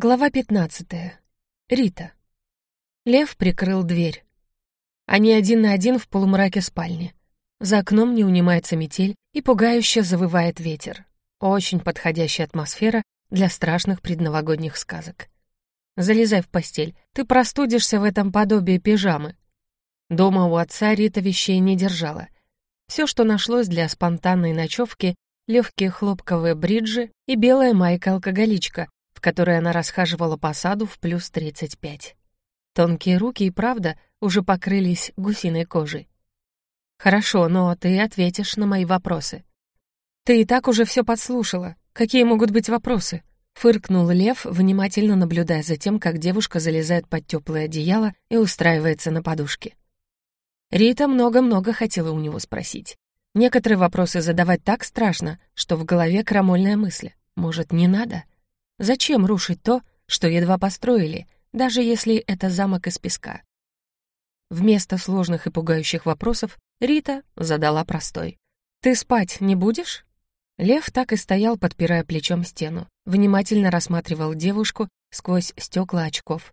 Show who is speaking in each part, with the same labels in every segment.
Speaker 1: Глава 15. Рита. Лев прикрыл дверь. Они один на один в полумраке спальни. За окном не унимается метель и пугающе завывает ветер. Очень подходящая атмосфера для страшных предновогодних сказок. Залезай в постель, ты простудишься в этом подобии пижамы. Дома у отца Рита вещей не держала. Все, что нашлось для спонтанной ночевки, легкие хлопковые бриджи и белая майка-алкоголичка, в которой она расхаживала по саду в плюс 35. Тонкие руки и правда уже покрылись гусиной кожей. «Хорошо, но ты ответишь на мои вопросы». «Ты и так уже все подслушала. Какие могут быть вопросы?» Фыркнул Лев, внимательно наблюдая за тем, как девушка залезает под теплое одеяло и устраивается на подушке. Рита много-много хотела у него спросить. Некоторые вопросы задавать так страшно, что в голове крамольная мысль. Может, не надо? Зачем рушить то, что едва построили, даже если это замок из песка? Вместо сложных и пугающих вопросов Рита задала простой. «Ты спать не будешь?» Лев так и стоял, подпирая плечом стену, внимательно рассматривал девушку сквозь стекла очков.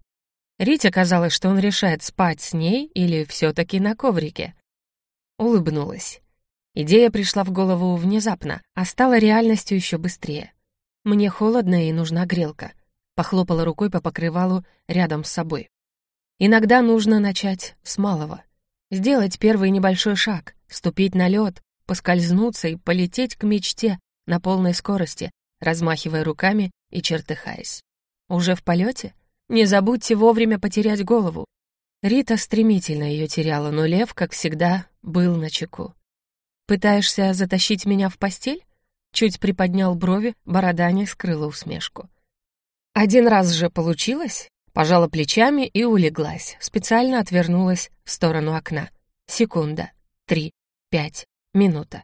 Speaker 1: Рите казалось, что он решает, спать с ней или все таки на коврике. Улыбнулась. Идея пришла в голову внезапно, а стала реальностью еще быстрее. «Мне холодно и нужна грелка», — похлопала рукой по покрывалу рядом с собой. «Иногда нужно начать с малого. Сделать первый небольшой шаг, ступить на лед, поскользнуться и полететь к мечте на полной скорости, размахивая руками и чертыхаясь. Уже в полете? Не забудьте вовремя потерять голову. Рита стремительно ее теряла, но лев, как всегда, был на чеку. «Пытаешься затащить меня в постель?» Чуть приподнял брови, борода не скрыла усмешку. «Один раз же получилось?» Пожала плечами и улеглась, специально отвернулась в сторону окна. Секунда, три, пять, минута.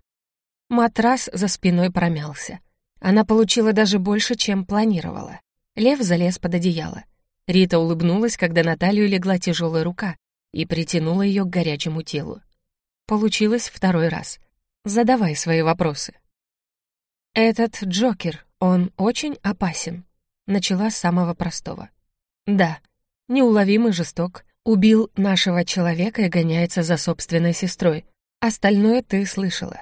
Speaker 1: Матрас за спиной промялся. Она получила даже больше, чем планировала. Лев залез под одеяло. Рита улыбнулась, когда на талию легла тяжелая рука и притянула ее к горячему телу. Получилось второй раз. Задавай свои вопросы. «Этот Джокер, он очень опасен», — начала с самого простого. «Да, неуловимый жесток, убил нашего человека и гоняется за собственной сестрой. Остальное ты слышала».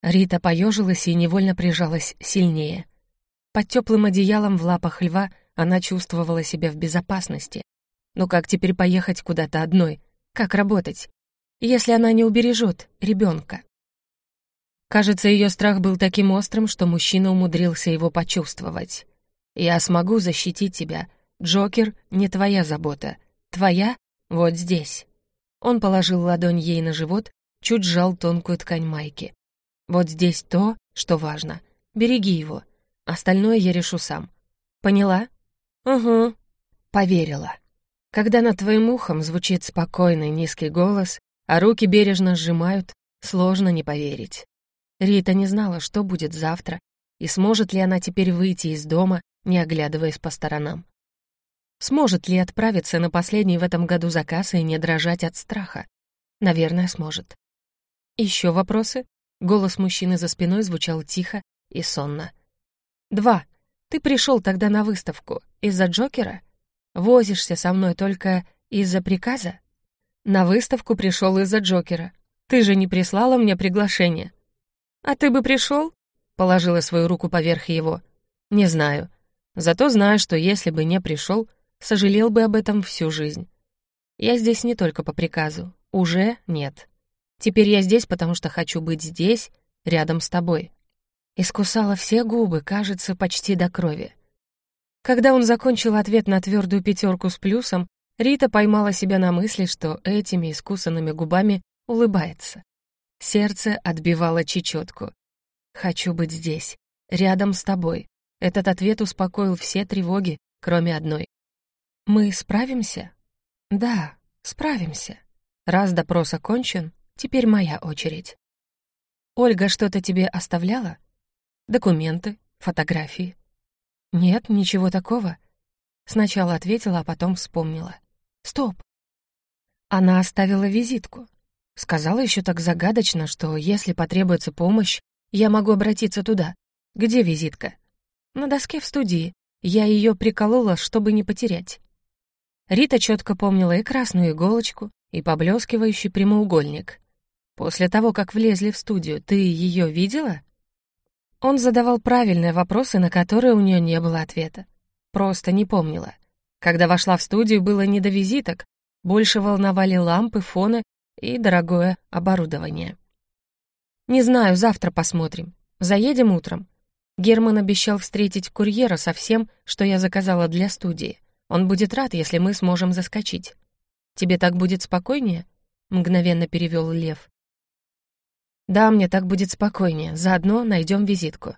Speaker 1: Рита поежилась и невольно прижалась сильнее. Под теплым одеялом в лапах льва она чувствовала себя в безопасности. Но как теперь поехать куда-то одной? Как работать? Если она не убережет ребенка? Кажется, ее страх был таким острым, что мужчина умудрился его почувствовать. «Я смогу защитить тебя. Джокер — не твоя забота. Твоя — вот здесь». Он положил ладонь ей на живот, чуть сжал тонкую ткань майки. «Вот здесь то, что важно. Береги его. Остальное я решу сам. Поняла?» «Угу». Поверила. Когда над твоим ухом звучит спокойный низкий голос, а руки бережно сжимают, сложно не поверить. Рита не знала, что будет завтра, и сможет ли она теперь выйти из дома, не оглядываясь по сторонам. Сможет ли отправиться на последний в этом году заказ и не дрожать от страха? Наверное, сможет. Еще вопросы? Голос мужчины за спиной звучал тихо и сонно. «Два. Ты пришел тогда на выставку из-за Джокера? Возишься со мной только из-за приказа?» «На выставку пришел из-за Джокера. Ты же не прислала мне приглашение. «А ты бы пришел?» — положила свою руку поверх его. «Не знаю. Зато знаю, что если бы не пришел, сожалел бы об этом всю жизнь. Я здесь не только по приказу. Уже нет. Теперь я здесь, потому что хочу быть здесь, рядом с тобой». Искусала все губы, кажется, почти до крови. Когда он закончил ответ на твердую пятерку с плюсом, Рита поймала себя на мысли, что этими искусанными губами улыбается. Сердце отбивало чечетку. «Хочу быть здесь, рядом с тобой». Этот ответ успокоил все тревоги, кроме одной. «Мы справимся?» «Да, справимся. Раз допрос окончен, теперь моя очередь». «Ольга что-то тебе оставляла? Документы, фотографии?» «Нет, ничего такого». Сначала ответила, а потом вспомнила. «Стоп!» Она оставила визитку. Сказала еще так загадочно, что если потребуется помощь, я могу обратиться туда. Где визитка? На доске в студии. я ее приколола, чтобы не потерять. Рита четко помнила и красную иголочку, и поблескивающий прямоугольник. После того, как влезли в студию, ты ее видела? Он задавал правильные вопросы, на которые у нее не было ответа. Просто не помнила. Когда вошла в студию, было не до визиток, больше волновали лампы, фоны и дорогое оборудование. «Не знаю, завтра посмотрим. Заедем утром». Герман обещал встретить курьера со всем, что я заказала для студии. Он будет рад, если мы сможем заскочить. «Тебе так будет спокойнее?» — мгновенно перевел Лев. «Да, мне так будет спокойнее. Заодно найдем визитку».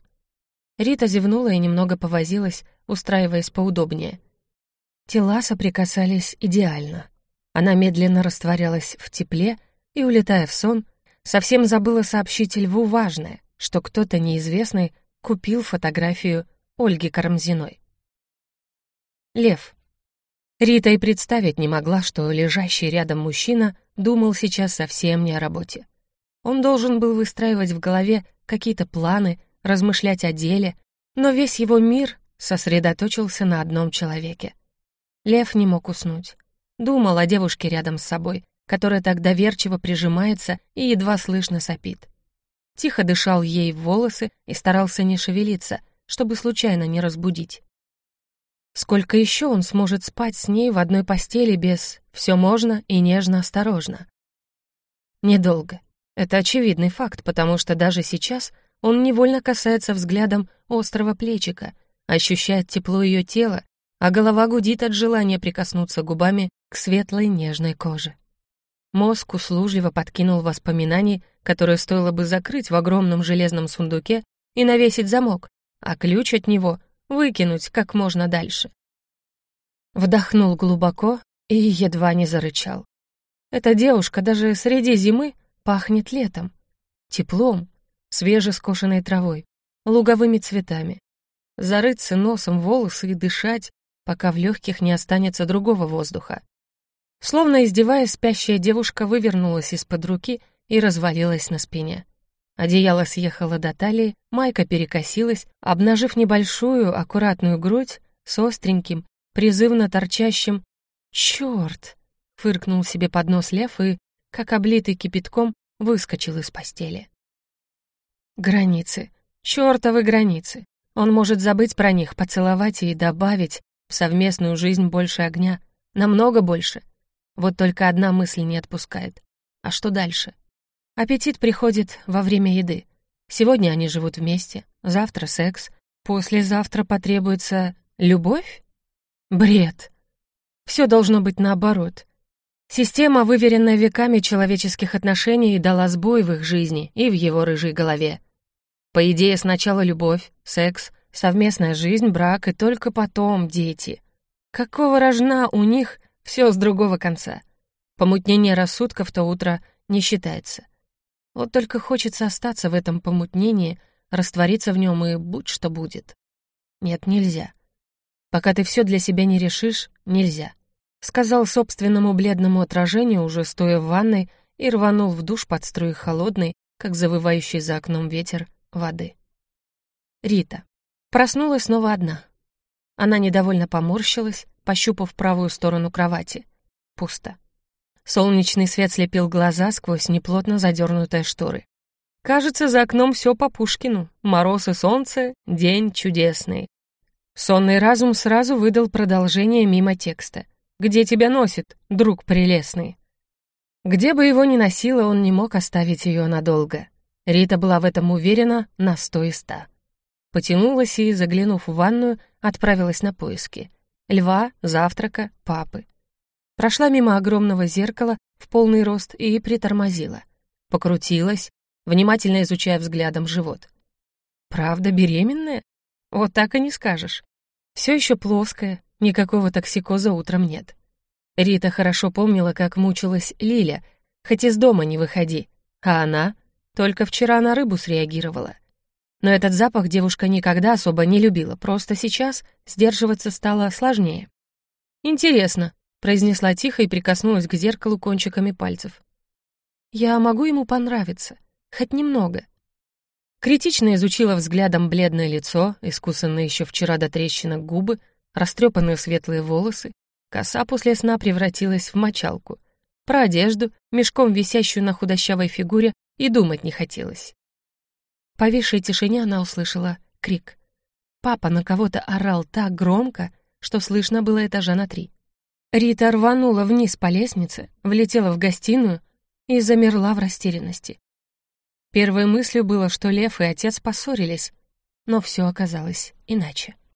Speaker 1: Рита зевнула и немного повозилась, устраиваясь поудобнее. Тела соприкасались идеально. Она медленно растворялась в тепле и, улетая в сон, совсем забыла сообщить Льву важное, что кто-то неизвестный купил фотографию Ольги Карамзиной. Лев. Рита и представить не могла, что лежащий рядом мужчина думал сейчас совсем не о работе. Он должен был выстраивать в голове какие-то планы, размышлять о деле, но весь его мир сосредоточился на одном человеке. Лев не мог уснуть. Думал о девушке рядом с собой, которая так доверчиво прижимается и едва слышно сопит. Тихо дышал ей в волосы и старался не шевелиться, чтобы случайно не разбудить. Сколько еще он сможет спать с ней в одной постели без «все можно» и нежно-осторожно? Недолго. Это очевидный факт, потому что даже сейчас он невольно касается взглядом острого плечика, ощущает тепло ее тела, а голова гудит от желания прикоснуться губами к светлой нежной коже. Мозг услужливо подкинул воспоминаний, которые стоило бы закрыть в огромном железном сундуке и навесить замок, а ключ от него выкинуть как можно дальше. Вдохнул глубоко и едва не зарычал. Эта девушка даже среди зимы Пахнет летом, теплом, свежескошенной травой, луговыми цветами. Зарыться носом в волосы и дышать, пока в легких не останется другого воздуха. Словно издеваясь, спящая девушка вывернулась из-под руки и развалилась на спине. Одеяло съехало до талии, майка перекосилась, обнажив небольшую, аккуратную грудь с остреньким, призывно торчащим «Чёрт!» — фыркнул себе под нос лев и как облитый кипятком, выскочил из постели. Границы. Чёртовы границы. Он может забыть про них, поцеловать и добавить в совместную жизнь больше огня. Намного больше. Вот только одна мысль не отпускает. А что дальше? Аппетит приходит во время еды. Сегодня они живут вместе, завтра секс, послезавтра потребуется любовь? Бред. Все должно быть наоборот. Система, выверенная веками человеческих отношений, дала сбой в их жизни и в его рыжей голове. По идее, сначала любовь, секс, совместная жизнь, брак и только потом дети. Какого рожна у них все с другого конца? Помутнение рассудка в то утро не считается. Вот только хочется остаться в этом помутнении, раствориться в нем и будь что будет. Нет, нельзя. Пока ты все для себя не решишь, нельзя сказал собственному бледному отражению, уже стоя в ванной, и рванул в душ под струей холодной, как завывающий за окном ветер, воды. Рита. Проснулась снова одна. Она недовольно поморщилась, пощупав правую сторону кровати. Пусто. Солнечный свет слепил глаза сквозь неплотно задернутые шторы. Кажется, за окном все по Пушкину. Мороз и солнце, день чудесный. Сонный разум сразу выдал продолжение мимо текста. Где тебя носит, друг прелестный?» Где бы его ни носило, он не мог оставить ее надолго. Рита была в этом уверена на сто и ста. Потянулась и, заглянув в ванную, отправилась на поиски. Льва, завтрака, папы. Прошла мимо огромного зеркала в полный рост и притормозила. Покрутилась, внимательно изучая взглядом живот. «Правда беременная? Вот так и не скажешь. Все еще плоская, Никакого токсикоза утром нет. Рита хорошо помнила, как мучилась Лиля, хоть из дома не выходи, а она только вчера на рыбу среагировала. Но этот запах девушка никогда особо не любила, просто сейчас сдерживаться стало сложнее. «Интересно», — произнесла тихо и прикоснулась к зеркалу кончиками пальцев. «Я могу ему понравиться, хоть немного». Критично изучила взглядом бледное лицо, искусанные еще вчера до трещинок губы, растрепанные светлые волосы. Коса после сна превратилась в мочалку. Про одежду, мешком висящую на худощавой фигуре, и думать не хотелось. Повисшей тишине она услышала крик. Папа на кого-то орал так громко, что слышно было этажа на три. Рита рванула вниз по лестнице, влетела в гостиную и замерла в растерянности. Первой мыслью было, что Лев и отец поссорились, но все оказалось иначе.